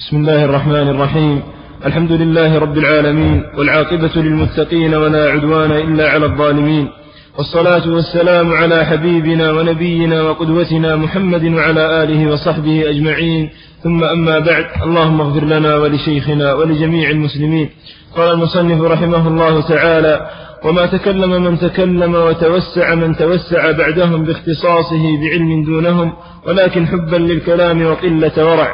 بسم الله الرحمن الرحيم. الحمد لله رب العالمين والعاقبة للمتقين ولا عدوان إلا على الظالمين. والصلاة والسلام على حبيبنا ونبينا وقدوتنا محمد وعلى آله وصحبه أجمعين. ثم أما بعد اللهم اغفر لنا ولشيخنا ولجميع المسلمين. قال المصنف رحمه الله تعالى وما تكلم من تكلم وتوسع من توسع بعدهم باختصاصه بعلم دونهم ولكن حبا للكلام وقلة ورع.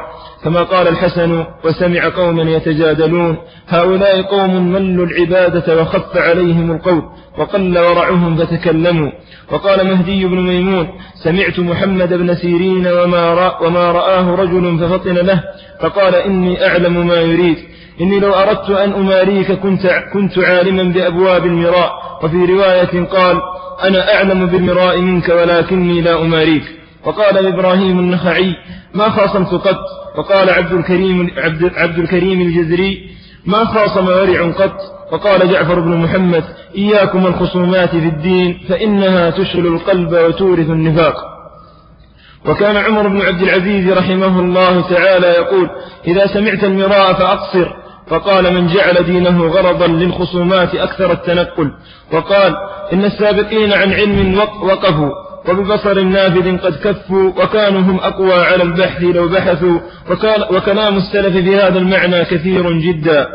كما قال الحسن وسمع قوما يتجادلون هؤلاء قوم ملوا العبادة وخف عليهم القول وقل ورعهم فتكلموا. وقال مهدي بن ميمون سمعت محمد بن سيرين وما, رأ وما رآه رجل ففطن له فقال إني أعلم ما يريد. إني لو أردت أن أماريك كنت, كنت عالما بأبواب المراء. وفي رواية قال أنا أعلم بالمراء منك ولكني لا أماريك. وقال إبراهيم النخعي ما خاصمت قط؟ وقال عبد الكريم, عبد, عبد الكريم الجزري ما خاصم ورع قط؟ وقال جعفر بن محمد إياكم الخصومات في الدين فإنها تشغل القلب وتورث النفاق. وكان عمر بن عبد العزيز رحمه الله تعالى يقول إذا سمعت المراء فأقصر. فقال من جعل دينه غرضا للخصومات أكثر التنقل. وقال إن السابقين عن علم وقفوا وببصر نافذ قد كفوا وكانوا هم أقوى على البحث لو بحثوا وكلام السلف في هذا المعنى كثير جدا.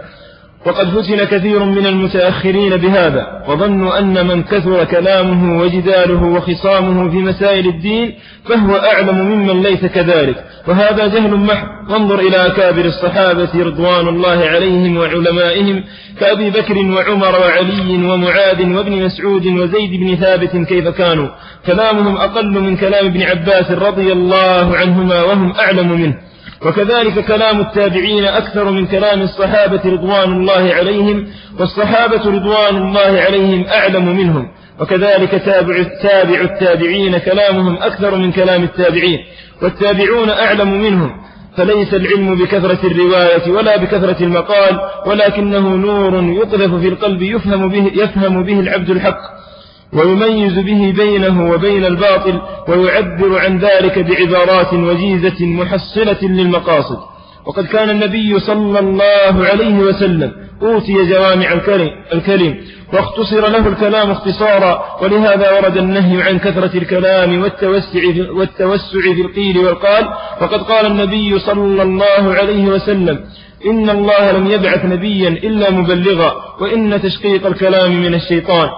وقد فتن كثير من المتأخرين بهذا وظنوا أن من كثر كلامه وجداله وخصامه في مسائل الدين فهو أعلم ممن ليس كذلك. وهذا جهل محض. وانظر إلى أكابر الصحابة رضوان الله عليهم وعلمائهم كأبي بكر وعمر وعلي ومعاذ وابن مسعود وزيد بن ثابت كيف كانوا. كلامهم أقل من كلام ابن عباس رضي الله عنهما وهم أعلم منه. وكذلك كلام التابعين أكثر من كلام الصحابة رضوان الله عليهم والصحابة رضوان الله عليهم أعلم منهم. وكذلك تابع, تابع التابعين كلامهم أكثر من كلام التابعين والتابعون أعلم منهم. فليس العلم بكثرة الرواية ولا بكثرة المقال ولكنه نور يقذف في القلب يفهم به, يفهم به العبد الحق. ويميز به بينه وبين الباطل ويعبر عن ذلك بعبارات وجيزة محصلة للمقاصد. وقد كان النبي صلى الله عليه وسلم أوتي جوامع الكلم واختصر له الكلام اختصارا ولهذا ورد النهي عن كثرة الكلام والتوسع والتوسع في القيل والقال. وقد قال النبي صلى الله عليه وسلم إن الله لم يبعث نبيا إلا مبلغا وإن تشقيق الكلام من الشيطان.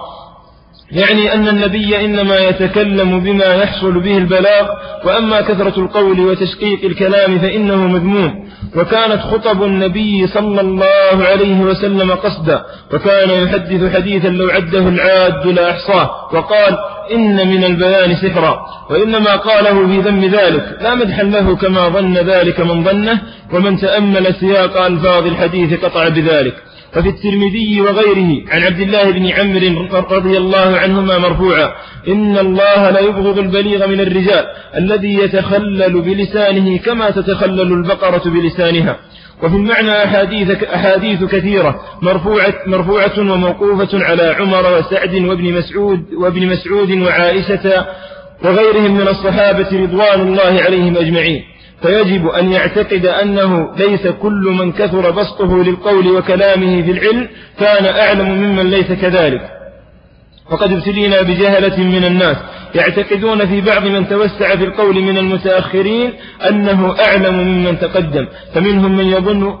يعني أن النبي إنما يتكلم بما يحصل به البلاغ وأما كثرة القول وتشقيق الكلام فإنه مذموم. وكانت خطب النبي صلى الله عليه وسلم قصدا وكان يحدث حديثا لو عده العاد لا أحصاه وقال إن من البيان سحرا. وإنما قاله في ذم ذلك لا مدحا له كما ظن ذلك من ظنه ومن تأمل سياق ألفاظ الحديث قطع بذلك. ففي الترمذي وغيره عن عبد الله بن عمرو رضي الله عنهما مرفوعا إن الله لا يبغض البليغ من الرجال الذي يتخلل بلسانه كما تتخلل البقرة بلسانها. وفي المعنى أحاديث, أحاديث كثيرة مرفوعة, مرفوعة وموقوفة على عمر وسعد وابن مسعود, وابن مسعود وعائشة وغيرهم من الصحابة رضوان الله عليهم أجمعين. فيجب أن يعتقد أنه ليس كل من كثر بسطه للقول وكلامه في العلم كان أعلم ممن ليس كذلك. وقد ابتلينا بجهلة من الناس يعتقدون في بعض من توسع في القول من المتأخرين أنه أعلم ممن تقدم. فمنهم من يظن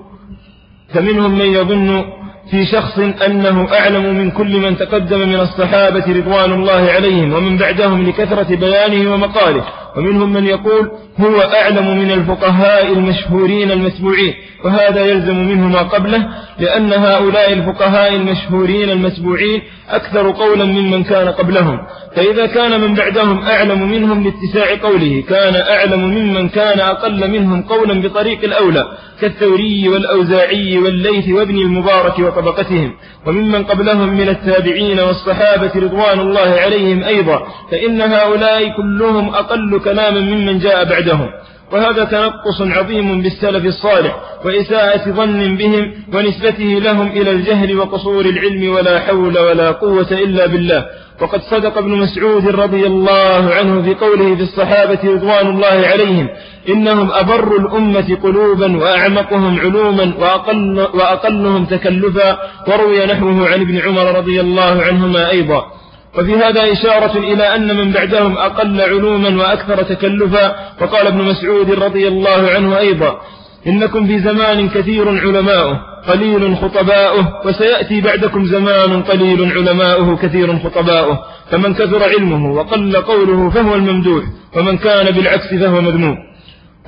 فمنهم من يظن في شخص أنه أعلم من كل من تقدم من الصحابة رضوان الله عليهم ومن بعدهم لكثرة بيانه ومقاله. ومنهم من يقول هو أعلم من الفقهاء المشهورين المتبوعين وهذا يلزم منه ما قبله لأن هؤلاء الفقهاء المشهورين المتبوعين أكثر قولا ممن كان قبلهم. فإذا كان من بعدهم أعلم منهم لاتساع قوله كان أعلم ممن كان أقل منهم قولا بطريق الأولى كالثوري والأوزاعي والليث وابن المبارك وطبقتهم. وممن قبلهم من التابعين والصحابة رضوان الله عليهم أيضا فإن هؤلاء كلهم أقل كلاما ممن جاء بعدهم. وهذا تنقص عظيم بالسلف الصالح وإساءة ظن بهم ونسبته لهم إلى الجهل وقصور العلم ولا حول ولا قوة إلا بالله. وقد صدق ابن مسعود رضي الله عنه في قوله في الصحابة رضوان الله عليهم إنهم أبر الأمة قلوبا وأعمقهم علوما وأقل وأقلهم تكلفا. وروي نحوه عن ابن عمر رضي الله عنهما أيضا. وفي هذا إشارة إلى أن من بعدهم أقل علوما وأكثر تكلفا وقال ابن مسعود رضي الله عنه أيضا إنكم في زمان كثير علماؤه قليل خطباؤه وسيأتي بعدكم زمان قليل علماؤه كثير خطباؤه. فمن كثر علمه وقل قوله فهو الممدوح ومن كان بالعكس فهو مذموم.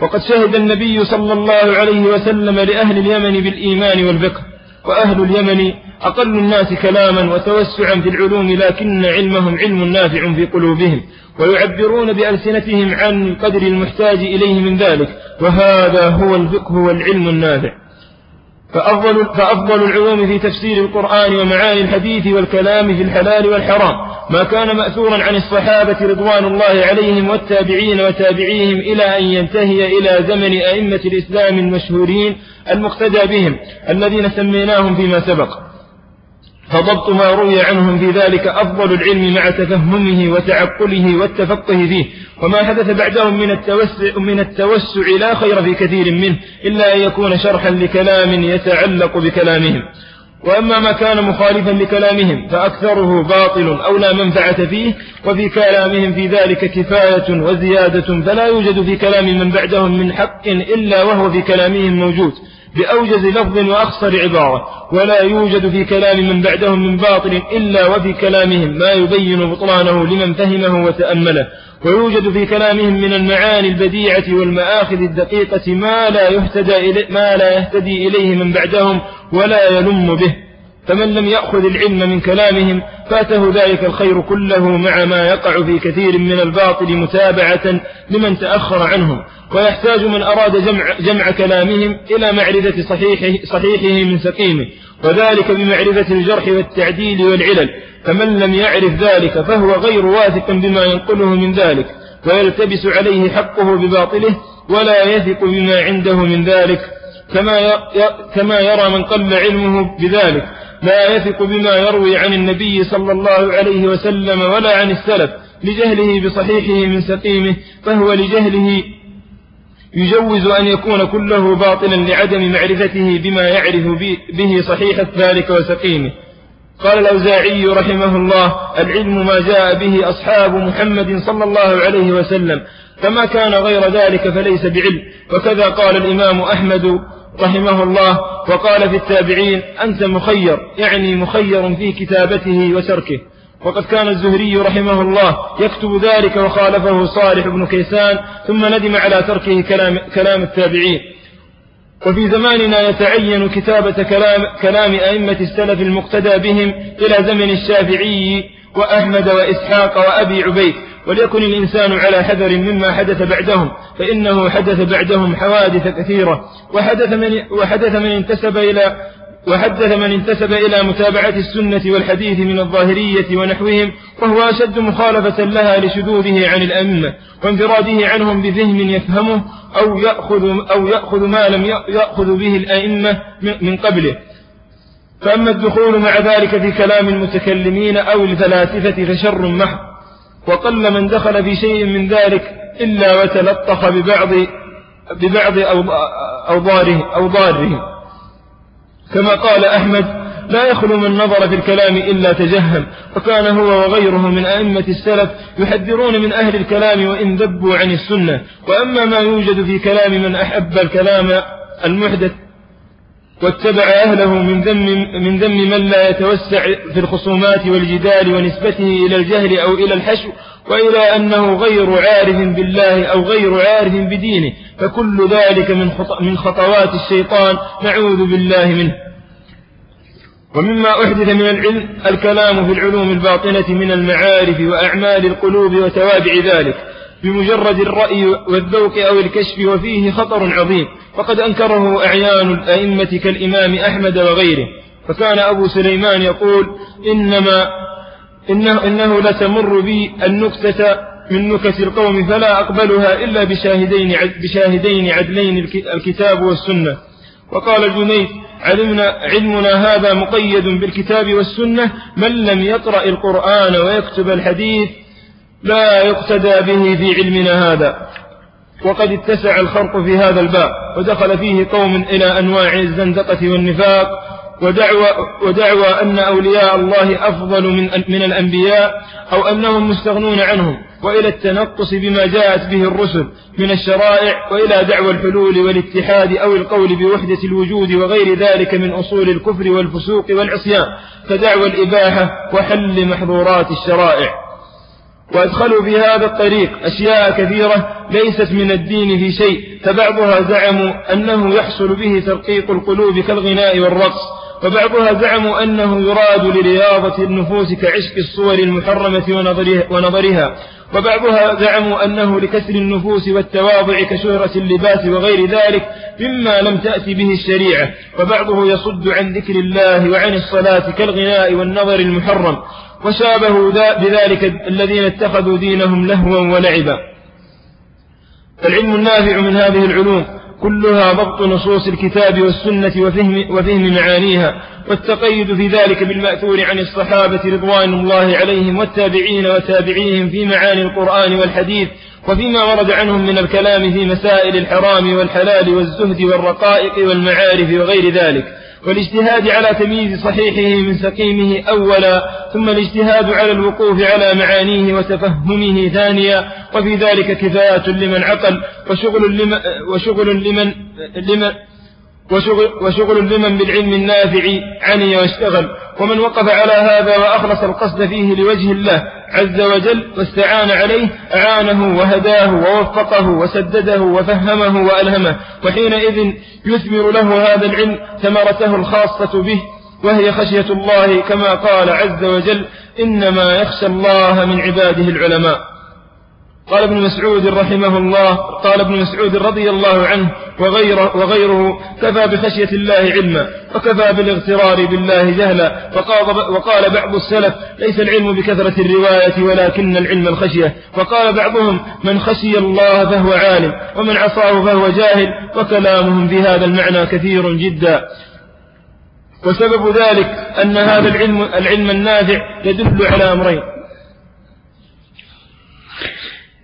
وقد شهد النبي صلى الله عليه وسلم لأهل اليمن بالإيمان والفقه وأهل اليمن أقل الناس كلاما وتوسعا في العلوم لكن علمهم علم نافع في قلوبهم ويعبرون بألسنتهم عن القدر المحتاج إليه من ذلك وهذا هو الفقه والعلم النافع. فأفضل, فأفضل العلوم في تفسير القرآن ومعاني الحديث والكلام في الحلال والحرام. ما كان مأثورا عن الصحابة رضوان الله عليهم والتابعين وتابعيهم إلى أن ينتهي إلى زمن أئمة الإسلام المشهورين المقتدى بهم الذين سميناهم فيما سبق. فضبط ما روي عنهم في ذلك أفضل العلم مع تفهمه وتعقله والتفقه فيه. وما حدث بعدهم من التوسع, من التوسع لا خير في كثير منه إلا أن يكون شرحا لكلام يتعلق بكلامهم. وأما ما كان مخالفا لكلامهم فأكثره باطل أو لا منفعة فيه وفي كلامهم في ذلك كفاية وزيادة فلا يوجد في كلام من بعدهم من حق إلا وهو في كلامهم موجود. بأوجز لفظ وأخصر عبارة ولا يوجد في كلام من بعدهم من باطل إلا وفي كلامهم ما يبين بطلانه لمن فهمه وتأمله. ويوجد في كلامهم من المعاني البديعة والمآخذ الدقيقة ما لا يهتدى إليه ما لا يهتدي إليه من بعدهم ولا يلم به. فمن لم يأخذ العلم من كلامهم فاته ذلك الخير كله مع ما يقع في كثير من الباطل متابعة لمن تأخر عنهم. ويحتاج من أراد جمع, جمع كلامهم إلى معرفة صحيحه, صحيحه من سقيمه وذلك بمعرفة الجرح والتعديل والعلل. فمن لم يعرف ذلك فهو غير واثق بما ينقله من ذلك ويلتبس عليه حقه بباطله ولا يثق بما عنده من ذلك كما يرى من قل علمه بذلك. لا يثق بما يروي عن النبي صلى الله عليه وسلم ولا عن السلف لجهله بصحيحه من سقيمه فهو لجهله يجوز أن يكون كله باطلا لعدم معرفته بما يعرف به صحيح ذلك وسقيمه. قال الأوزاعي رحمه الله العلم ما جاء به أصحاب محمد صلى الله عليه وسلم فما كان غير ذلك فليس بعلم. وكذا قال الإمام أحمد رحمه الله وقال في التابعين أنت مخير يعني مخير في كتابته وتركه. وقد كان الزهري رحمه الله يكتب ذلك وخالفه صالح بن كيسان ثم ندم على تركه كلام, كلام التابعين. وفي زماننا يتعين كتابة كلام, كلام أئمة السلف المقتدى بهم إلى زمن الشافعي وأحمد وإسحاق وأبي عبيد. وليكن الإنسان على حذر مما حدث بعدهم فإنه حدث بعدهم حوادث كثيرة. وحدث من, وحدث من انتسب إلى وحدث من انتسب إلى متابعة السنة والحديث من الظاهرية ونحوهم وهو أشد مخالفة لها لشذوذه عن الأئمة وانفراده عنهم بفهم يفهمه أو يأخذ, أو يأخذ ما لم يأخذ به الأئمة من قبله. فأما الدخول مع ذلك في كلام المتكلمين أو الفلاسفة فشر محض. وقل من دخل في شيء من ذلك إلا وتلطخ ببعض ببعض أوضاره أوضاره. كما قال أحمد لا يخلو من نظر في الكلام إلا تجهم وكان هو وغيره من أئمة السلف يحذرون من أهل الكلام وإن ذبوا عن السنة. وأما ما يوجد في كلام من أحب الكلام المحدث واتبع أهله من ذم, من ذم من لا يتوسع في الخصومات والجدال ونسبته إلى الجهل أو إلى الحشو وإلى أنه غير عارف بالله أو غير عارف بدينه فكل ذلك من, من خطوات الشيطان نعوذ بالله منه. ومما أحدث من العلم الكلام في العلوم الباطنة من المعارف وأعمال القلوب وتوابع ذلك. بمجرد الرأي والذوق أو الكشف وفيه خطر عظيم. فقد أنكره أعيان الأئمة كالإمام أحمد وغيره. فكان أبو سليمان يقول إنما إنه, إنه لتمر بي النكتة من نكت القوم فلا أقبلها إلا بشاهدين بشاهدين عدلين الكتاب والسنة. وقال الجنيد علمنا علمنا هذا مقيد بالكتاب والسنة من لم يقرأ القرآن ويكتب الحديث لا يقتدى به في علمنا هذا. وقد اتسع الخرق في هذا الباب ودخل فيه قوم إلى أنواع الزندقة والنفاق ودعوى, ودعوى أن أولياء الله أفضل من, من الأنبياء أو أنهم مستغنون عنهم وإلى التنقص بما جاءت به الرسل من الشرائع وإلى دعوى الحلول والاتحاد أو القول بوحدة الوجود وغير ذلك من أصول الكفر والفسوق والعصيان كدعوى الإباحة وحل محظورات الشرائع. وأدخلوا في هذا الطريق أشياء كثيرة ليست من الدين في شيء فبعضها زعموا أنه يحصل به ترقيق القلوب كالغناء والرقص وبعضها زعموا أنه يراد لرياضة النفوس كعشق الصور المحرمة ونظرها وبعضها زعموا أنه لكسر النفوس والتواضع كشهرة اللباس وغير ذلك مما لم تأتي به الشريعة وبعضه يصد عن ذكر الله وعن الصلاة كالغناء والنظر المحرم. وشابهوا بذلك الذين اتخذوا دينهم لهوا ولعبا. العلم النافع من هذه العلوم كلها ضبط نصوص الكتاب والسنة وفهم, وفهم معانيها والتقيد في ذلك بالمأثور عن الصحابة رضوان الله عليهم والتابعين وتابعيهم في معاني القرآن والحديث وفيما ورد عنهم من الكلام في مسائل الحرام والحلال والزهد والرقائق والمعارف وغير ذلك. والاجتهاد على تمييز صحيحه من سقيمه أولا ثم الاجتهاد على الوقوف على معانيه وتفهمه ثانيا وفي ذلك كفاية لمن عقل وشغل لمن, وشغل لمن, لمن وشغل, وشغل لمن بالعلم النافع عني واشتغل ومن وقف على هذا وأخلص القصد فيه لوجه الله عز وجل واستعان عليه أعانه وهداه ووفقه وسدده وفهمه وألهمه. وحينئذ يثمر له هذا العلم ثمرته الخاصة به وهي خشية الله كما قال عز وجل إنما يخشى الله من عباده العلماء. قال ابن مسعود رحمه الله قال ابن مسعود رضي الله عنه وغيره, وغيره كفى بخشية الله علما وكفى بالاغترار بالله جهلا وقال, بعض السلف ليس العلم بكثرة الرواية ولكن العلم الخشية وقال بعضهم من خشي الله فهو عالم ومن عصاه فهو جاهل وكلامهم في هذا المعنى كثير جدا. وسبب ذلك أن هذا العلم, العلم النافع يدل على أمرين.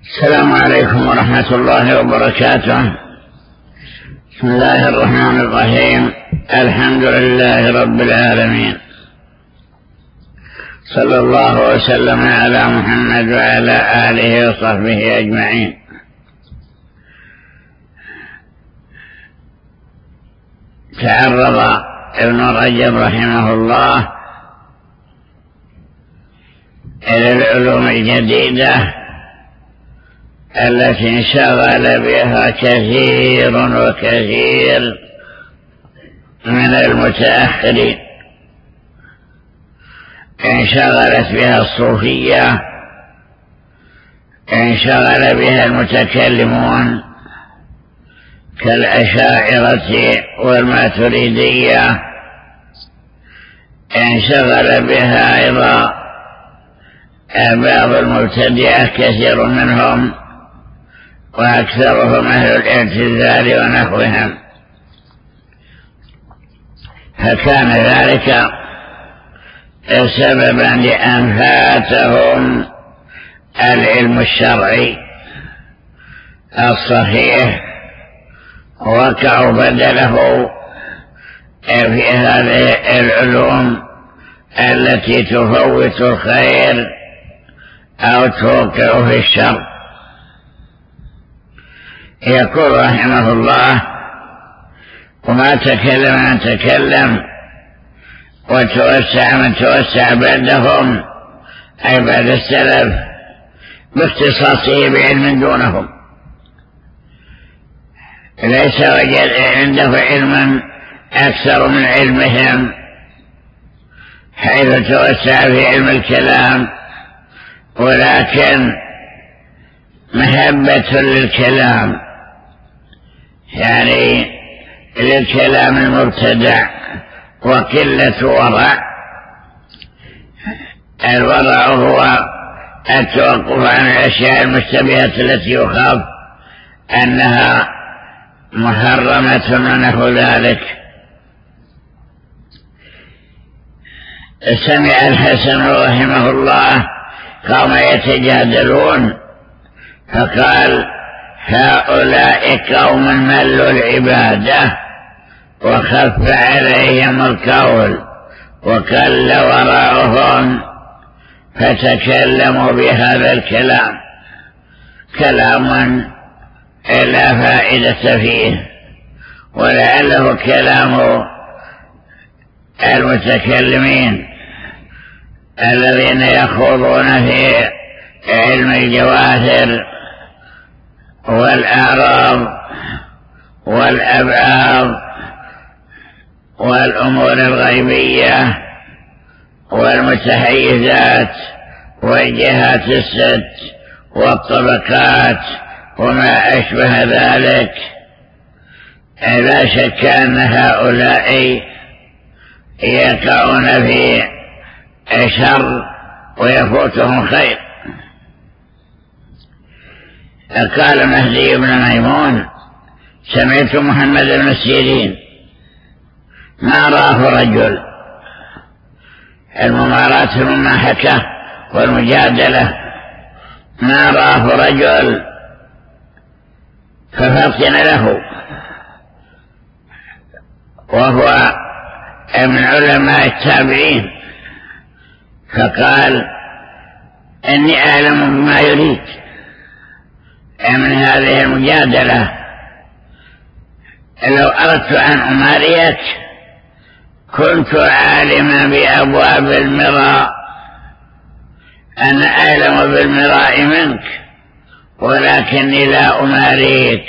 السلام عليكم ورحمة الله وبركاته. بسم الله الرحمن الرحيم. الحمد لله رب العالمين. صلى الله وسلم على محمد وعلى آله وصحبه أجمعين. تعرض ابن رجب رحمه الله إلى العلوم الجديدة التي انشغل بها كثير وكثير من المتأخرين. انشغلت بها الصوفية. انشغل بها المتكلمون كالأشاعرة والماتريدية. انشغل بها أيضا بعض المبتدئة كثير منهم. وأكثرهم أهل الاعتزال ونحوهم. فكان ذلك سببا لأن فاتهم العلم الشرعي الصحيح وقعوا بدله في هذه العلوم التي تفوت الخير أو توقع في الشر. يقول رحمه الله وما تكلم من تكلم وتوسع من توسع بعدهم أي بعد السلف باختصاصه بعلم دونهم. ليس وجد عنده علما أكثر من علمهم حيث توسع في علم الكلام ولكن محبة للكلام. يعني للكلام المبتدع وقلة ورع الورع هو التوقف عن الأشياء المشتبهة التي يخاف أنها محرمة ونحو ذلك. سمع الحسن رحمه الله قام يتجادلون فقال هؤلاء قوم ملوا العبادة وخف عليهم القول وكل وراءهم فتكلموا بهذا الكلام. كلام لا فائدة فيه ولعله كلام المتكلمين الذين يخوضون في علم الجواهر والأعراض والأبعاض والأمور الغيبية والمتحيزات والجهات الست والطبقات وما أشبه ذلك. لا شك أن هؤلاء يقعون في شر ويفوتهم خير. قال مهدي بن ميمون سمعت محمد بن سيرين. ما رآه رجل. الممارات المماحكة والمجادلة. ما رآه رجل. ففطن له. وهو من علماء التابعين. فقال إني أعلم بما يريد. من هذه المجادلة؟ لو أردت أن أماريك كنت عالما بأبواب المراء أنا أعلم بالمراء منك ولكني لا أماريك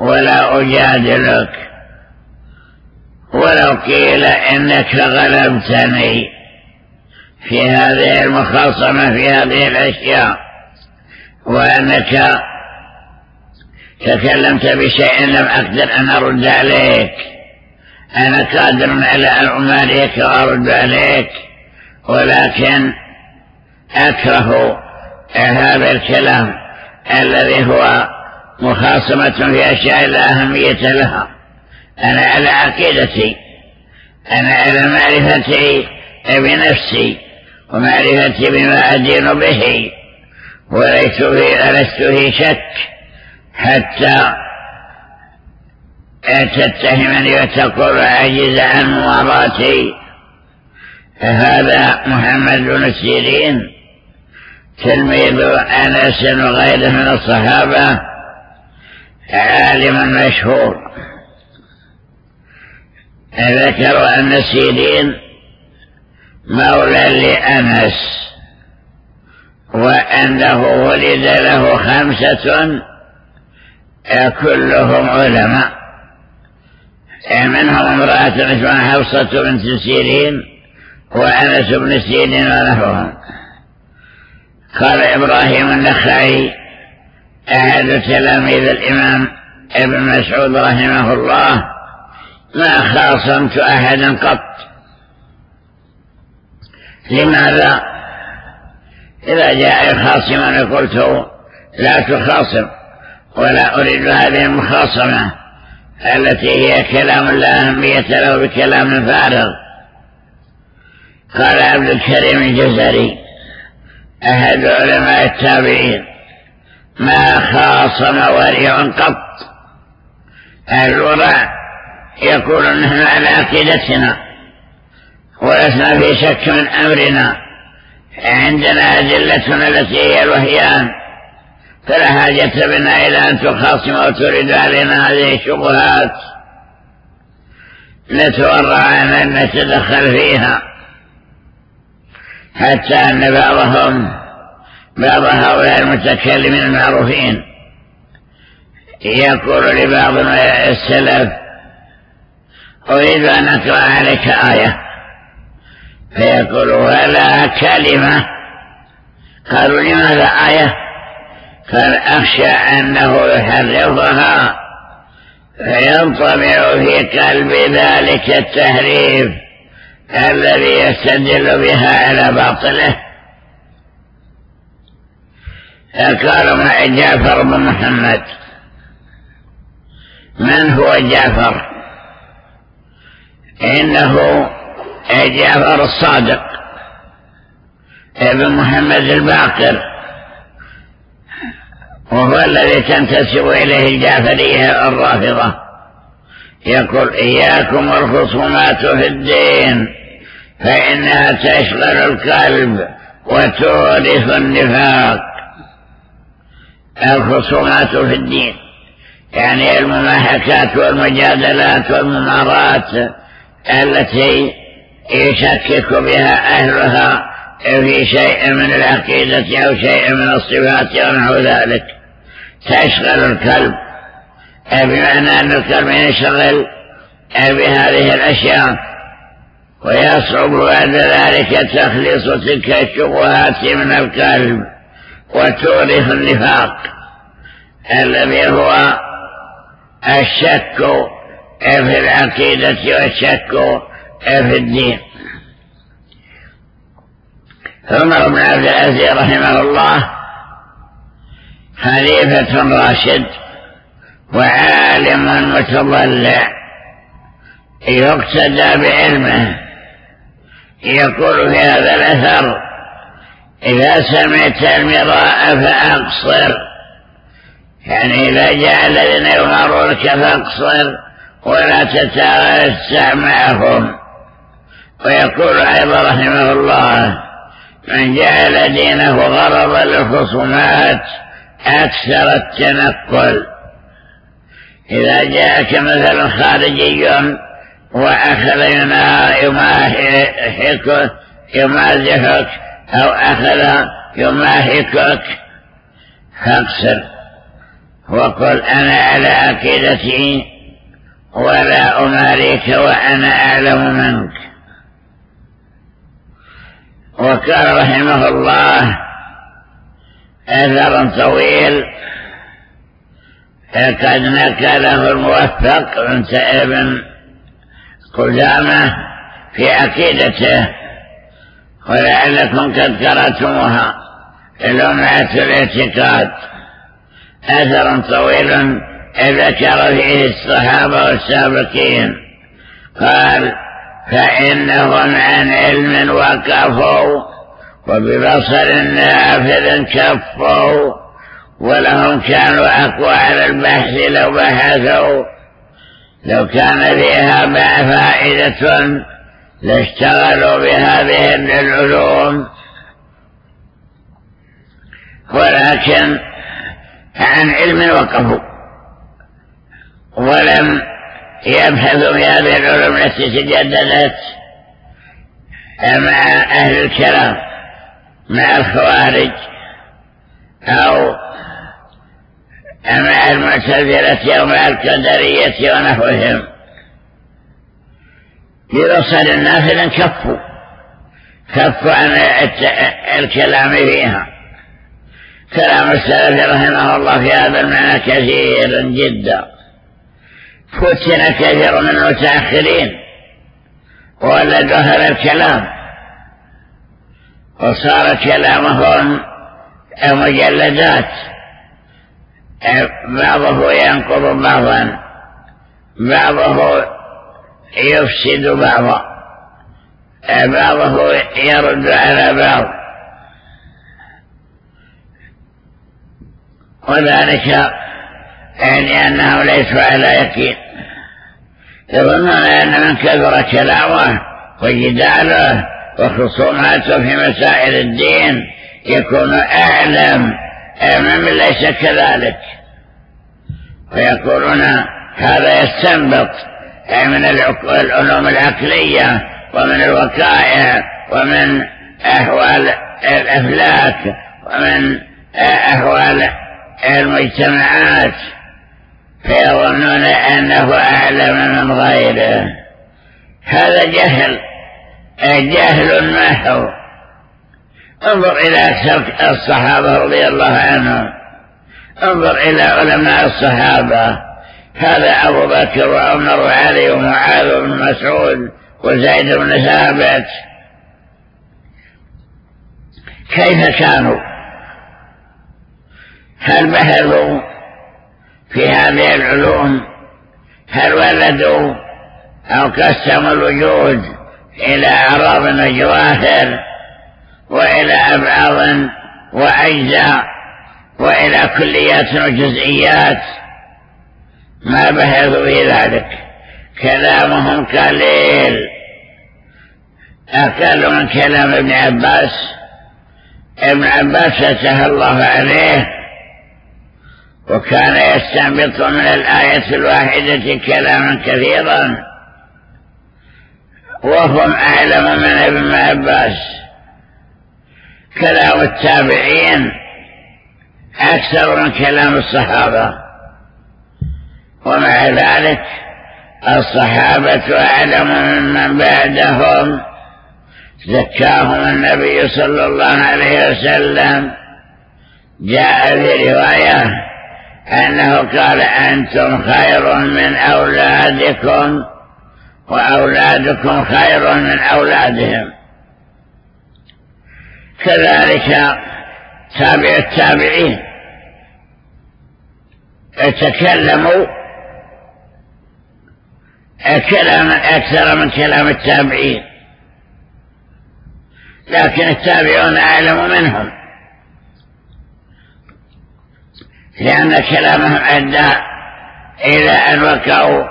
ولا أجادلك. ولو قيل إنك غلبتني في هذه المخاصمة في هذه الأشياء. وأنك تكلمت بشيء لم أقدر أن أرد عليك. أنا قادر على أن أماريك وأرد عليك ولكن أكره هذا الكلام الذي هو مخاصمة في أشياء لا أهمية لها. أنا على عقيدتي أنا على معرفتي بنفسي ومعرفتي بما أدين به. وليس في ألست في شك حتى تتهمني وتقول عجز عن مواراتي هذا محمد بن سيرين تلميذ أنس وغيره من الصحابة عالم مشهور. ذكروا أن سيرين مولى لأنس. وأنه ولد له خمسة كلهم علماء. منهم امرأة اسمها حفصة بنت سيرين وأنس بن سيرين ونحوهم. قال إبراهيم النخعي أحد تلاميذ الإمام ابن مسعود رحمه الله ما خاصمت أحدا قط. لماذا؟ إذا جاء خاصما قلت لا تخاصم ولا أريد هذه المخاصمة التي هي كلام لا أهمية له بكلام فارغ. قال عبد الكريم الجزري أحد علماء التابعين ما خاصم ورع قط. الورع يقول نحن على عقيدتنا ولسنا في شك من أمرنا. عندنا أدلتنا التي هي الوهيان. فلا حاجة بنا إلى أن تخاصم وتريد علينا هذه الشبهات. نتورع أن نتدخل فيها. حتى أن بعضهم بعض هؤلاء المتكلمين المعروفين يقول لبعض السلف أريد أن أقرأ عليك آية. فيقول ولا كلمة. قالوا لماذا آية؟ قال أخشى أنه يحرفها فينطبع في قلب ذلك التحريف الذي يستدل بها على باطله. ما جعفر بن محمد؟ من هو جعفر؟ إنه جعفر الصادق ابن محمد الباقر وهو الذي تنتسب إليه الجعفرية الرافضة. يقول إياكم الخصومات في الدين فإنها تشغل القلب وتورث النفاق. الخصومات في الدين يعني المماحكات والمجادلات والممارات التي يشكك بها أهلها في شيء من العقيدة أو شيء من الصفات أو نحو ذلك. تشغل الكلب. بمعنى أن الكلب ينشغل بهذه الأشياء. ويصعب بعد ذلك تخليص تلك الشبهات من الكلب وتورث النفاق. الذي هو الشك في العقيدة والشك في الدين. عمر بن عبد العزيز رحمه الله خليفة راشد وعالم متضلع يقتدى بعلمه يقول في هذا الأثر إذا سمعت المراء فأقصر. يعني إذا جاء الذين يمارونك فاقصر ولا تتوسع معهم. ويقول أيضا رحمه الله من جعل دينه غرضا للخصومات أكثر التنقل. إذا جاءك مثلا خارجي وأخذ يماحك يمازحك أو أخذ يماحكك فاقصر وقل أنا على عقيدتي ولا أماريك وأنا أعلم منك. وكان رحمه الله أثر طويل قد نكله الموفق ابن قدامة في عقيدته ولعلكم قد قرأتموها لمعة الاعتقاد. أثر طويل ذكر فيه الصحابة والسابقين. قال فإنهم عن علم وقفوا وببصر نافذ كفوا ولهم كانوا أقوى على البحث لو بحثوا. لو كان فيها فائدة لاشتغلوا بهذه العلوم ولكن عن علم وقفوا ولم يبحثوا في هذه العلوم التي تجددت مع أهل الكلام مع الخوارج أو مع المعتزلة أو مع القدرية ونحوهم. ببصر النافذ كفوا كفوا عن الكلام فيها. كلام السلف رحمه الله في هذا المعنى كثير جدا. فتن كثير من المتأخرين ولا ظهر الكلام وصار كلامهم مجلدات بعضه ينقض بعضا بعضه يفسد بعضا بعضه يرد على بعض. وذلك يعني أنهم ليسوا على يقين. يظنون أن من كثر كلامه وجداله وخصوماته في مسائل الدين يكون أعلم من ليس كذلك. ويقولون هذا يستنبط من العلوم العقلية ومن الوقائع ومن أحوال الأفلاك ومن أحوال المجتمعات. فيظنون أنه أعلم من غيره. هذا جهل. جهل محو انظر إلى أكثر الصحابة رضي الله عنهم. انظر إلى علماء الصحابة. هذا أبو بكر وعمر وعلي ومعاذ بن مسعود وزيد بن ثابت. كيف كانوا؟ هل بحثوا في هذه العلوم هل ولدوا أو قسموا الوجود إلى أعراض وجواهر وإلى أبعاض وأجزاء وإلى كليات وجزئيات؟ ما بحثوا في ذلك. كلامهم قليل. أقل من كلام ابن عباس. ابن عباس فتح الله عليه وكان يستنبط من الآية الواحدة كلاما كثيرا. وهم أعلم من ابن عباس. كلام التابعين أكثر من كلام الصحابة. ومع ذلك الصحابة أعلم ممن بعدهم. زكاهم النبي صلى الله عليه وسلم. جاء في رواية أنه قال أنتم خير من أولادكم وأولادكم خير من أولادهم. كذلك تابع التابعين تكلموا كلاما أكثر من كلام التابعين لكن التابعون أعلم منهم. لأن كلامهم أدى إلى أن وقعوا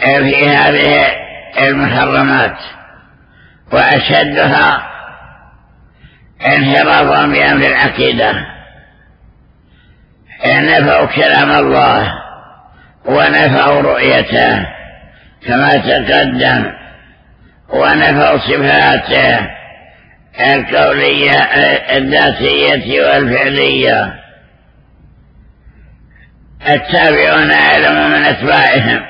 في هذه المحرمات وأشدها انحرافا بأمر العقيدة. نفوا كلام الله ونفوا رؤيته كما تقدم ونفوا صفاته الكونية الذاتية والفعلية. التابعون أعلم من أتباعهم.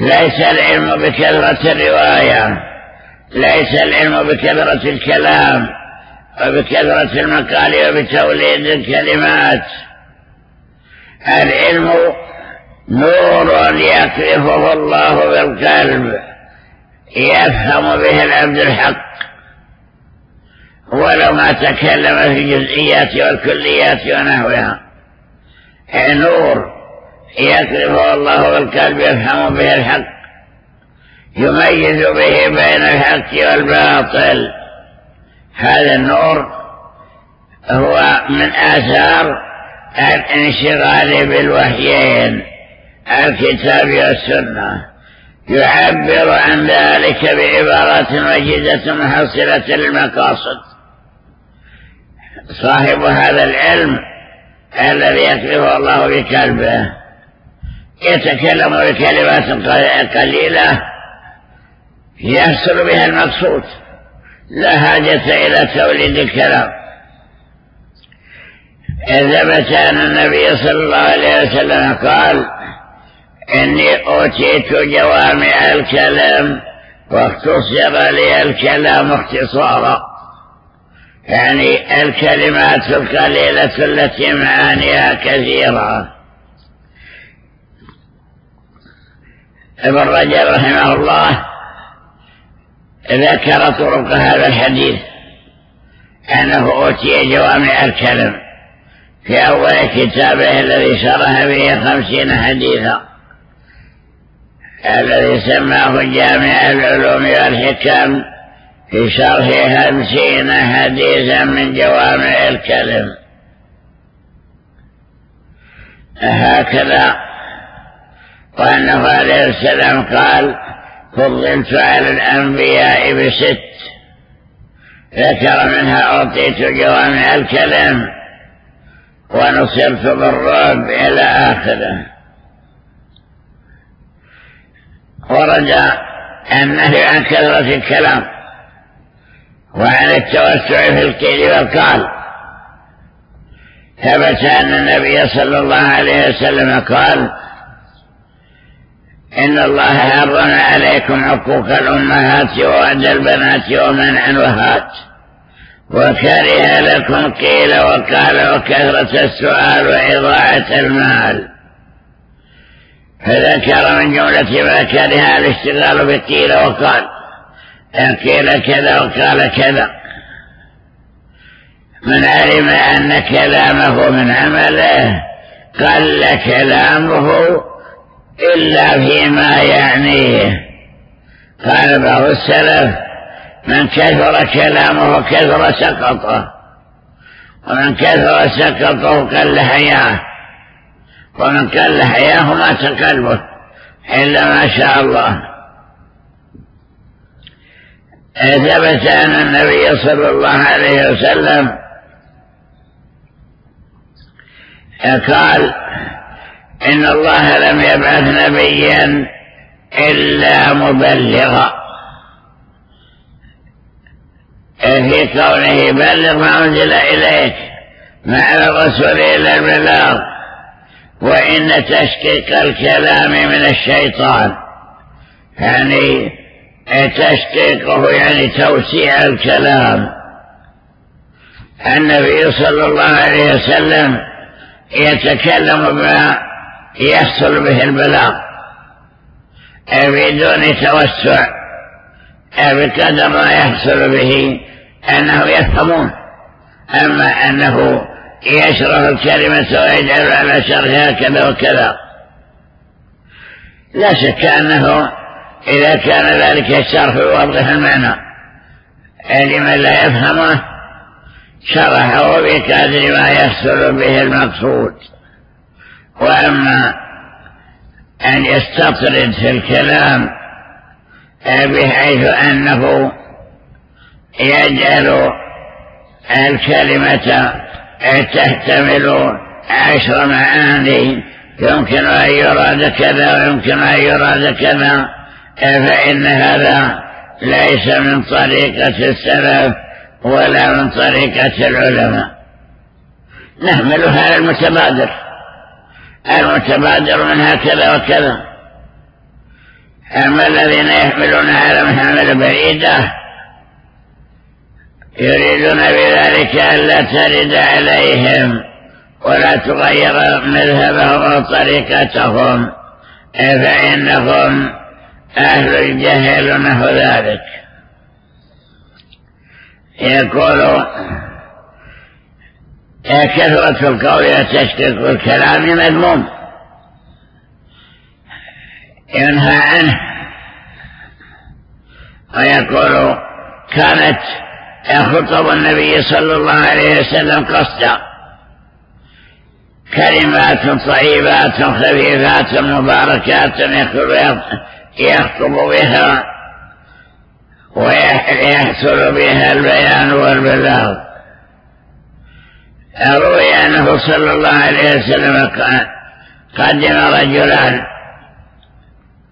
ليس العلم بكثرة الرواية ليس العلم بكثرة الكلام وبكثرة المقال وبتوليد الكلمات. العلم نور يكلفه الله بالقلب يفهم به العبد الحق. ولو ما تكلم في الجزئيات والكليات ونحوها نور يكلفه الله بالقلب يفهم به الحق. يميز به بين الحق والباطل. هذا النور هو من آثار الانشغال بالوحيين. الكتاب والسنة. يعبر عن ذلك بعبارات وجيزة محصلة للمقاصد. صاحب هذا العلم الذي يكلفه الله بكلبه يتكلم بكلمات قليلة. يحصل بها المقصود. لا حاجة إلى توليد الكلام. ثبت أن النبي صلى الله عليه وسلم قال إني أوتيت جوامع الكلام واختصر لي الكلام اختصارا. يعني الكلمات القليلة التي معانيها كثيرة. ابن رجب رحمه الله ذكر طرق هذا الحديث أنه أوتي جوامع الكلم في أول كتابه الذي شرح به خمسين حديثا الذي سماه جامع العلوم والحكم. في شرح خمسين حديثا من جوامع الكلم هكذا وأنه عليه السلام قال فضلت على الأنبياء بست. ذكر منها أعطيت جوامع الكلام ونصرت بالرعب إلى آخره. ورد النهي عن كثرة الكلام وعن التوسع في القيل والقال. ثبت أن النبي صلى الله عليه وسلم قال إن الله حرم عليكم حقوق الأمهات ووعد البنات ومنع وهات وكره لكم قيل وقال وكثرة السؤال وإضاعة المال. فذكر من جملة ما كره الاشتغال بقيل وقال. قيل كذا وقال كذا. من علم أن كلامه من عمله قل كلامه إلا فيما يعنيه. قال بعض السلف من كثر كلامه كثر سقطه ومن كثر سقطه قل حياه ومن قل حياه مات قلبه إلا ما شاء الله. ثبت أن النبي صلى الله عليه وسلم قال إن الله لم يبعث نبيا إلا مبلغا. في كونه بلغ ما أنزل إليك ما على الرسول إلا البلاغ وإن تشكيك الكلام من الشيطان. يعني تشكيكه يعني توسيع الكلام. النبي صلى الله عليه وسلم يتكلم بما يحصل به البلاغ. بدون توسع بقدر ما يحصل به أنه يفهمون. أما أنه يشرح الكلمة ويجعل على شرحها كذا وكذا. لا شك أنه إذا كان ذلك الشرح يوضح المعنى. لمن لا يفهمه شرحه بقدر ما يحصل به المقصود. وأما أن يستطرد في الكلام بحيث أنه يجعل الكلمة تحتمل عشر معاني يمكن أن يراد كذا ويمكن أن يراد كذا. فإن هذا ليس من طريقة السلف ولا من طريقة العلماء. نحمل هذا المتبادر. المتبادر منها كذا وكذا. أما الذين يحملون هذا محمل بعيدة يريدون بذلك ألا ترد عليهم ولا تغير مذهبهم وطريقتهم فإنهم أهل الجهل نحو ذلك. يقول كثرة القول وتشكيك الكلام مذموم. ينهى عنه. ويقول كانت خطب النبي صلى الله عليه وسلم قصدا. كلمات طيبات خفيفات مباركات يخطب بها ويحصل بها البيان والبلاغ. روي أنه صلى الله عليه وسلم قدم رجلان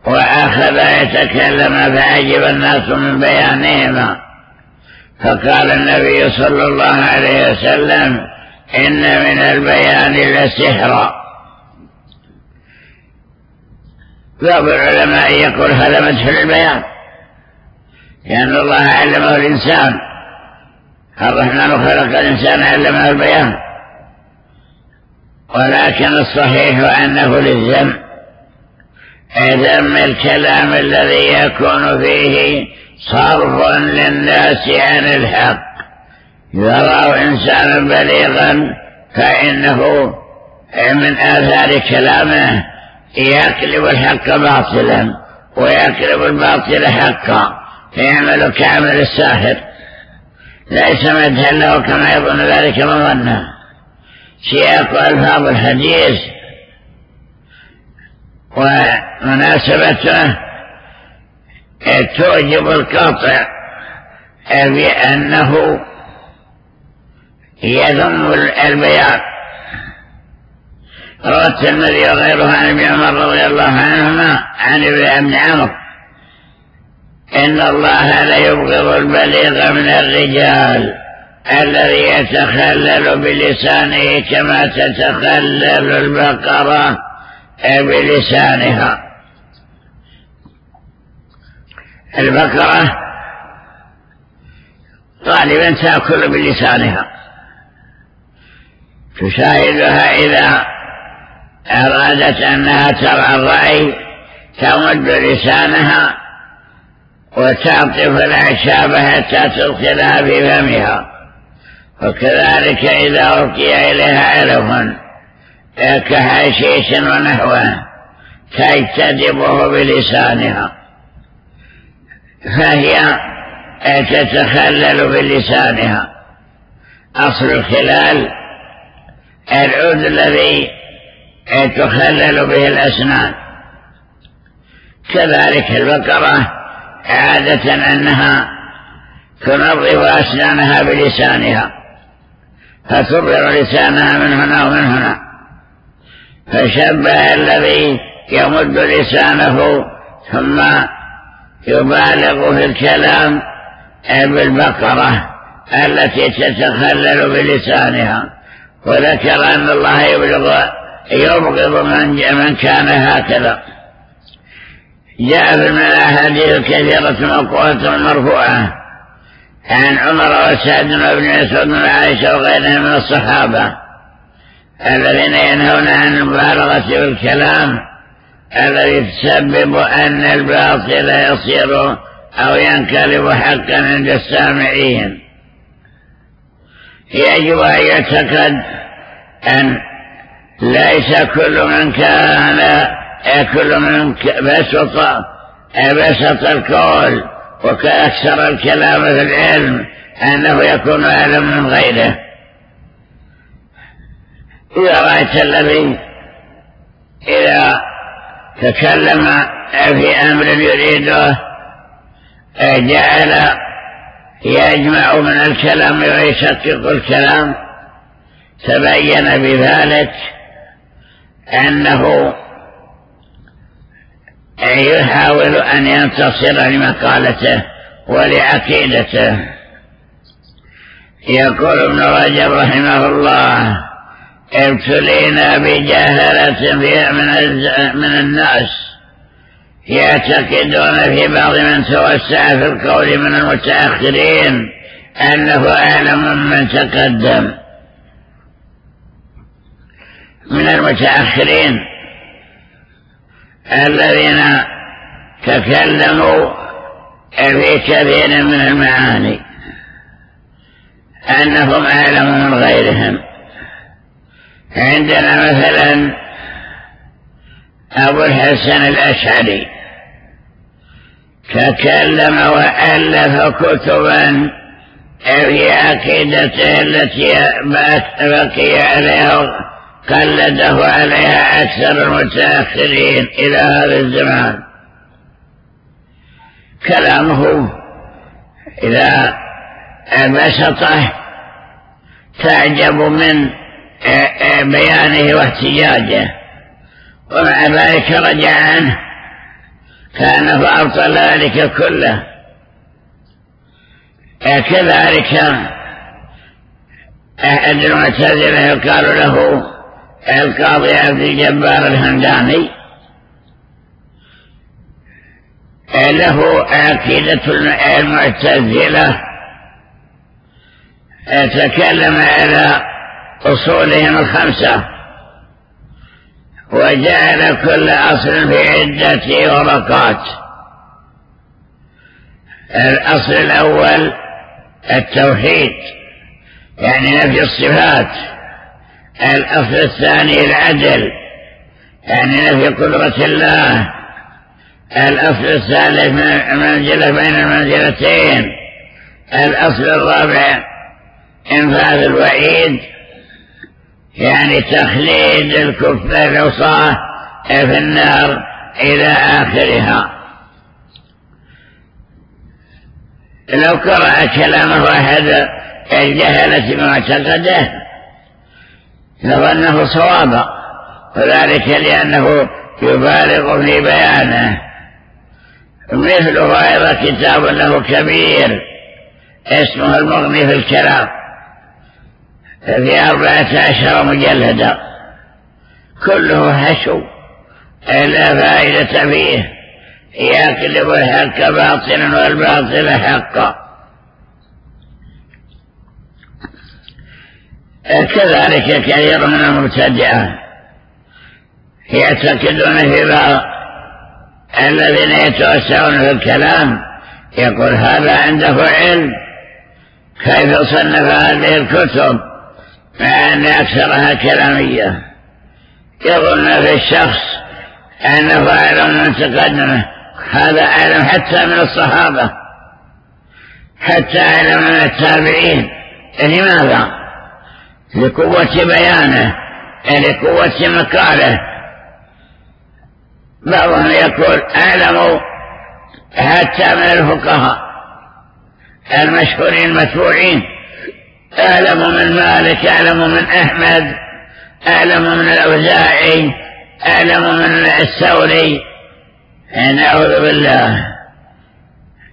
وأخذ يتكلم فعجب الناس من بيانهما. فقال النبي صلى الله عليه وسلم إن من البيان لسحرا. بعض العلماء يقول هذا مدح للبيان لأن الله علمه الإنسان. الرحمن خلق الإنسان علمه البيان. ولكن الصحيح أنه للذم. ذم الكلام الذي يكون فيه صرف للناس عن الحق. يراه إنسانا بليغا فإنه من آثار كلامه. يقلب الحق باطلا ويقلب الباطل حقا فيعمل كعمل الساحر. ليس مدها له كما يظن ذلك من سياق ألفاظ الحديث ومناسبته توجب القطع بأنه يذم البيان روى الترمذي وغيره عن ابن عمر رضي الله عنهما عن ابن عمرو. إن الله ليبغض البليغ من الرجال الذي يتخلل بلسانه كما تتخلل البقرة بلسانها. البقرة غالبا تأكل بلسانها. تشاهدها إذا أرادت أنها ترعى الرأي تمد لسانها وتعطف الأعشاب حتى تدخلها في فمها. وكذلك إذا ألقي إليها علف كحشيش ونحوه تجتذبه بلسانها. فهي تتخلل بلسانها. أصل الخلال العود الذي تخلل به الأسنان. كذلك البقرة عادة أنها تنظف أسنانها بلسانها فتبر لسانها من هنا ومن هنا. فشبه الذي يمد لسانه ثم يبالغ في الكلام بالبقرة التي تتخلل بلسانها. وذكر أن الله يبلغ يبغض من, من كان هكذا. جاء في الأحاديث الكثيرة موقوفة مرفوعة عن عمر وسعد بن مسعود بن عائشة وغيرهم من الصحابة الذين ينهون عن المبالغة بالكلام الذي تسبب أن الباطل يصير أو ينقلب حقا عند السامعين. يجب أن يعتقد أن ليس كل من كان كل من بسط بسط القول وكأكثر الكلام في العلم أنه يكون أعلم من غيره. إذا رأيت الذي إذا تكلم في أمر يريده جعل يجمع من الكلام ويشقق الكلام تبين بذلك أنه يحاول أن ينتصر لمقالته ولعقيدته. يقول ابن رجب رحمه الله ابتلينا بجهلة من, الناس. يعتقدون في بعض من توسع في القول من المتأخرين أنه أعلم من تقدم. من المتأخرين الذين تكلموا في كثير من المعاني أنهم أعلم من غيرهم. عندنا مثلا أبو الحسن الأشعري تكلم وألف كتبا في عقيدته التي بقي عليها قلده عليها أكثر المتأخرين إلى هذا الزمان. كلامه إذا بسطه تعجب من بيانه واحتجاجه. ومع ذلك رجع عنه. كان فأبطل ذلك كله. كذلك أحد المعتزلة يقال له القاضي عبد الجبار الهمداني له عقيدة المعتزلة تكلم على أصولهم الخمسة وجعل كل أصل في عدة ورقات. الأصل الأول التوحيد يعني نفي الصفات. الأصل الثاني العدل يعني نفي قدرة الله. الأصل الثالث منزلة بين المنزلتين. الأصل الرابع إنفاذ الوعيد يعني تخليد الكفر العصاة في النار إلى آخرها. لو قرأ كلام واحد الجهلة معتقده لظنه صوابا وذلك لأنه يبالغ في بيانه. مثله أيضا كتاب له كبير اسمه المغني في الكلام في أربعة عشر مجلدا. كله هشو لا فائدة فيه. يقلب الحق باطلا والباطل حقا. كذلك كثير من المبتدعة يعتقدون في بعض الذين يتوسعون في الكلام. يقول هذا عنده علم. كيف صنف هذه الكتب مع أن أكثرها كلامية؟ يظن في الشخص أنه أعلم من تقدمه. هذا أعلم حتى من الصحابة. حتى أعلم من التابعين. لماذا؟ لقوة بيانه لقوة مقاله بعضهم يقول أعلم حتى من الفقهاء المشهورين المتبوعين أعلم من مالك أعلم من أحمد أعلم من الأوزاعي أعلم من الثوري. نعوذ بالله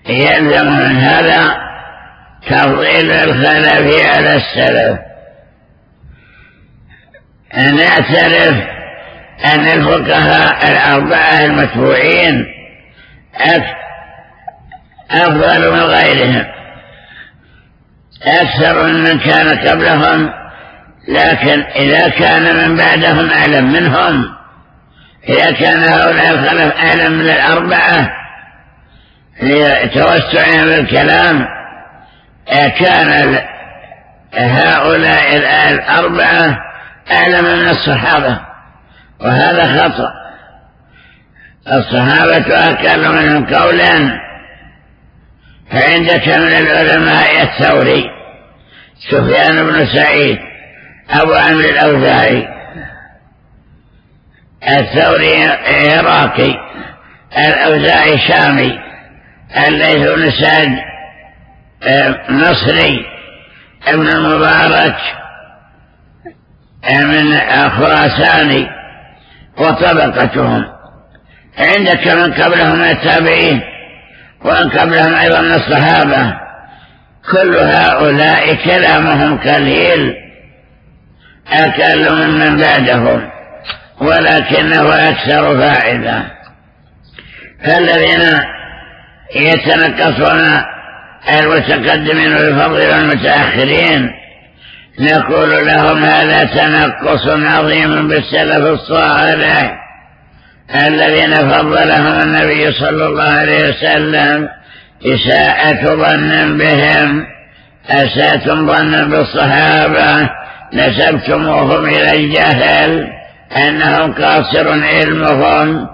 يلزم من هذا تفضيل الخلف على السلف. نعترف أن الفقهاء الأربعة المتبوعين أفضل من غيرهم. أكثر من كان قبلهم لكن إذا كان من بعدهم أعلم منهم إذا كان هؤلاء الخلف أعلم من الأربعة لتوسعهم بالكلام كان هؤلاء الأربعة أعلم من الصحابة وهذا خطأ. الصحابة أكل منهم قولا فعندك من العلماء الثوري سفيان بن سعيد أبو عمرو الأوزاعي. الثوري عراقي الأوزاعي شامي الليث بن سعد مصري ابن المبارك من خراساني وطبقتهم. عندك من قبلهم التابعين وأن قبلهم أيضا من الصحابة. كل هؤلاء كلامهم قليل أكل ممن بعدهم ولكنه أكثر فائدة. فالذين يتنقصون المتقدمين بالفضل والمتأخرين نقول لهم هذا تنقص عظيم بالسلف الصالح. الذين فضلهم النبي صلى الله عليه وسلم إساءة ظن بهم أساتم ظنا بالصحابة. نسبتموهم إلى الجهل أنهم قاصر علمهم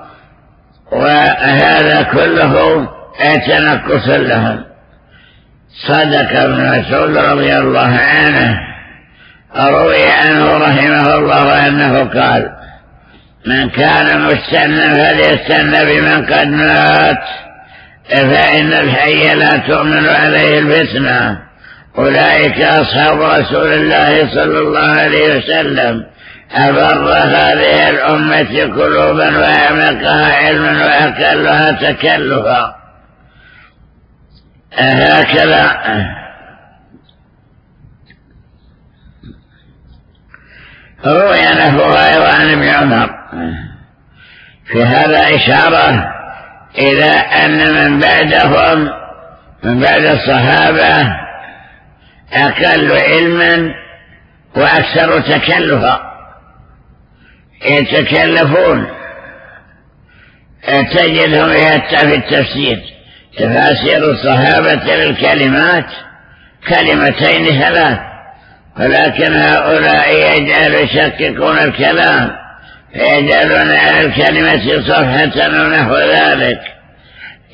وهذا كله تنقص لهم. صدق ابن مسعود رضي الله عنه. روي عنه رحمه الله أنه قال من كان مستنا فليستنى بمن قد مات فإن الحي لا تؤمن عليه الفتنة. أولئك أصحاب رسول الله صلى الله عليه وسلم. أبر هذه الأمة قلوبا وأعمقها علما وأكلها تكلفا. هكذا روي له أيضا عن ابن عمر في هذا إشارة إلى أن من بعدهم من بعد الصحابة أقل علما وأكثر تكلفا. يتكلفون. تجدهم حتى في التفسير. تفاسير الصحابة للكلمات كلمتين ثلاث. ولكن هؤلاء يشككون الكلام فيجعلون على الكلمة صفحة ونحو ذلك.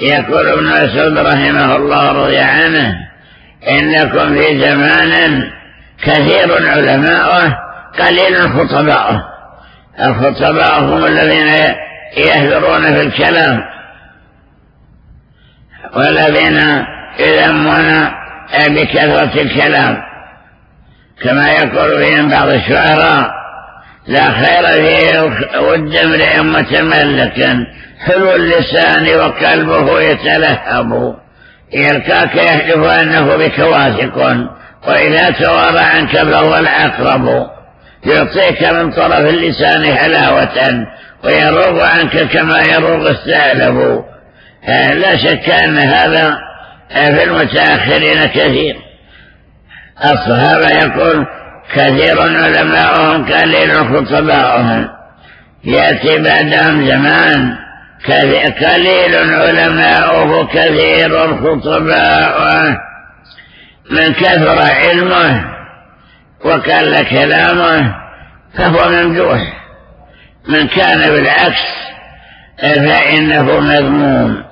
يقول ابن مسعود رحمه الله رضي عنه إنكم في زمان كثير علماؤه قليل خطباؤه. الخطباء هم الذين يهذرون في الكلام. والذين يذمون بكثرة الكلام. كما يقول فيهم بعض الشعراء لا خير في ود امرئ متملك حلو اللسان وقلبه يتلهب. يلقاك يحلف أنه بك واثق وإذا توارى عنك فهو العقرب يعطيك من طرف اللسان حلاوة ويروغ عنك كما يروغ الثعلب. لا شك أن هذا في المتأخرين كثير. الصحابة يقول كثير علماؤهم قليل خطباؤهم يأتي بعدهم زمان قليل علماؤه كثير خطباؤه. من كثر علمه وقل كلامه فهو ممدوح. من كان بالعكس فإنه مذموم.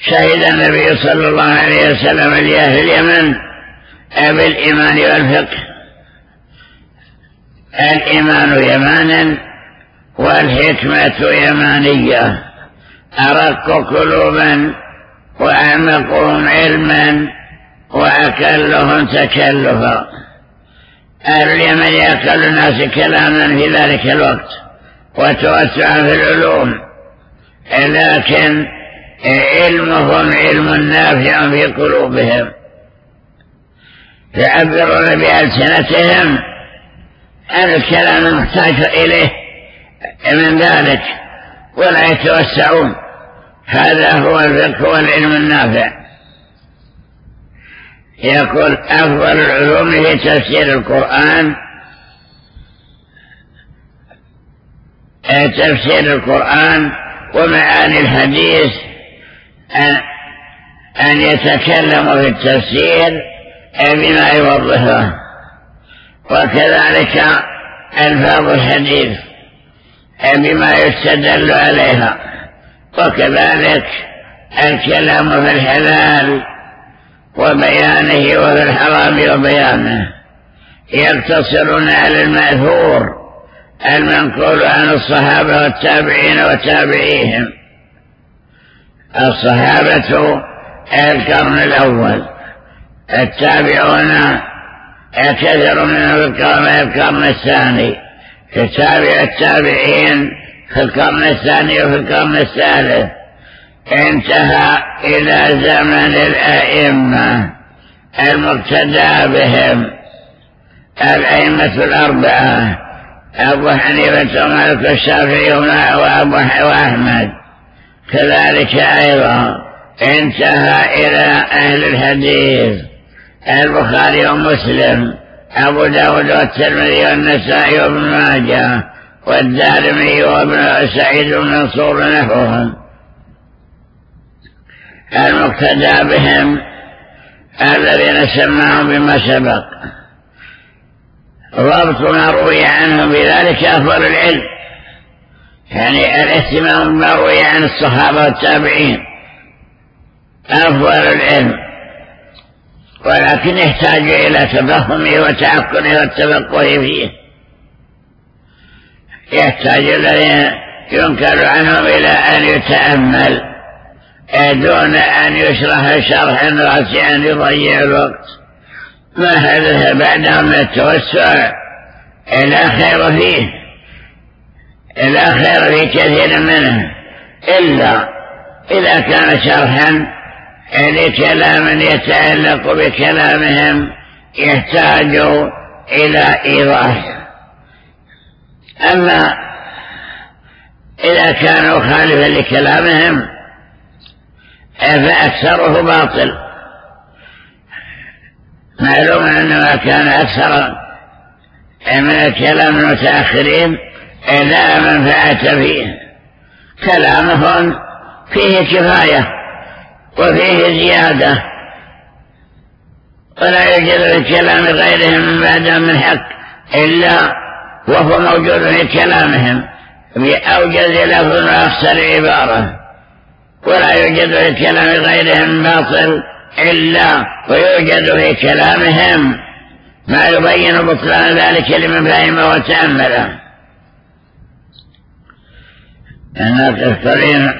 شهد النبي صلى الله عليه وسلم لأهل اليمن بالإيمان والفقه. الإيمان يمانا والحكمة يمانية. أرق قلوبا وأعمقهم علما وأكلهم تكلفا. أهل اليمن أقل الناس كلاما في ذلك الوقت وتوسعا في العلوم. لكن علمهم علم نافع في قلوبهم. يعبرون بألسنتهم. الكلام المحتاج إليه من ذلك ولا يتوسعون. هذا هو الفقه والعلم النافع. يقول أفضل العلوم هي تفسير القرآن. تفسير القرآن ومعاني الحديث. أن, يتكلموا في التفسير بما يوضحه. وكذلك ألفاظ الحديث بما يستدل عليها. وكذلك الكلام في الحلال وبيانه وفي الحرام وبيانه. يقتصرون على المأثور المنقول عن الصحابة والتابعين وتابعيهم. الصحابة القرن الأول التابعون منهم في القرن الثاني تتابع التابعين في القرن الثاني وفي القرن الثالث. انتهى إلى زمن الأئمة المقتدى بهم الأئمة الأربعة أبو حنيفة ومالك الشافعي وأحمد كذلك أيضا انتهى إلى أهل الحديث. البخاري ومسلم أبو داود والترمذي والنسائي وابن ماجه والدارمي وابن سعيد بن منصور نحوهم. المقتدى بهم الذين سماهم بما سبق. ضبط ما روي عنهم بذلك أفضل العلم. يعني الاهتمام بما روي عن الصحابة والتابعين أفضل العلم ولكن يحتاج إلى تفهمه وتعقله والتفقه فيه. يحتاج الذين ينكر عنهم إلى أن يتأمل دون أن يشرح شرحا واسعا يضيع الوقت. ما هذا بعد من التوسع لا خير فيه. لا خير في كثير منه إلا إذا كان شرحا لكلام يتعلق بكلامهم يحتاج إلى إيضاح. أما إذا كان خالفا لكلامهم فأكثره باطل. معلوم أن ما كان أكثر من الكلام المتأخرين لا منفعة فيه. كلامهم فيه كفاية وفيه زيادة. ولا يوجد في كلام غيرهم من بعد من حق إلا وهو موجود في كلامهم بأوجز لفظ وأخسر عبارة. ولا يوجد في كلام غيرهم باطل إلا ويوجد في كلامهم ما يبين بطلان ذلك لمن فهم وتأمله. الناس الكريم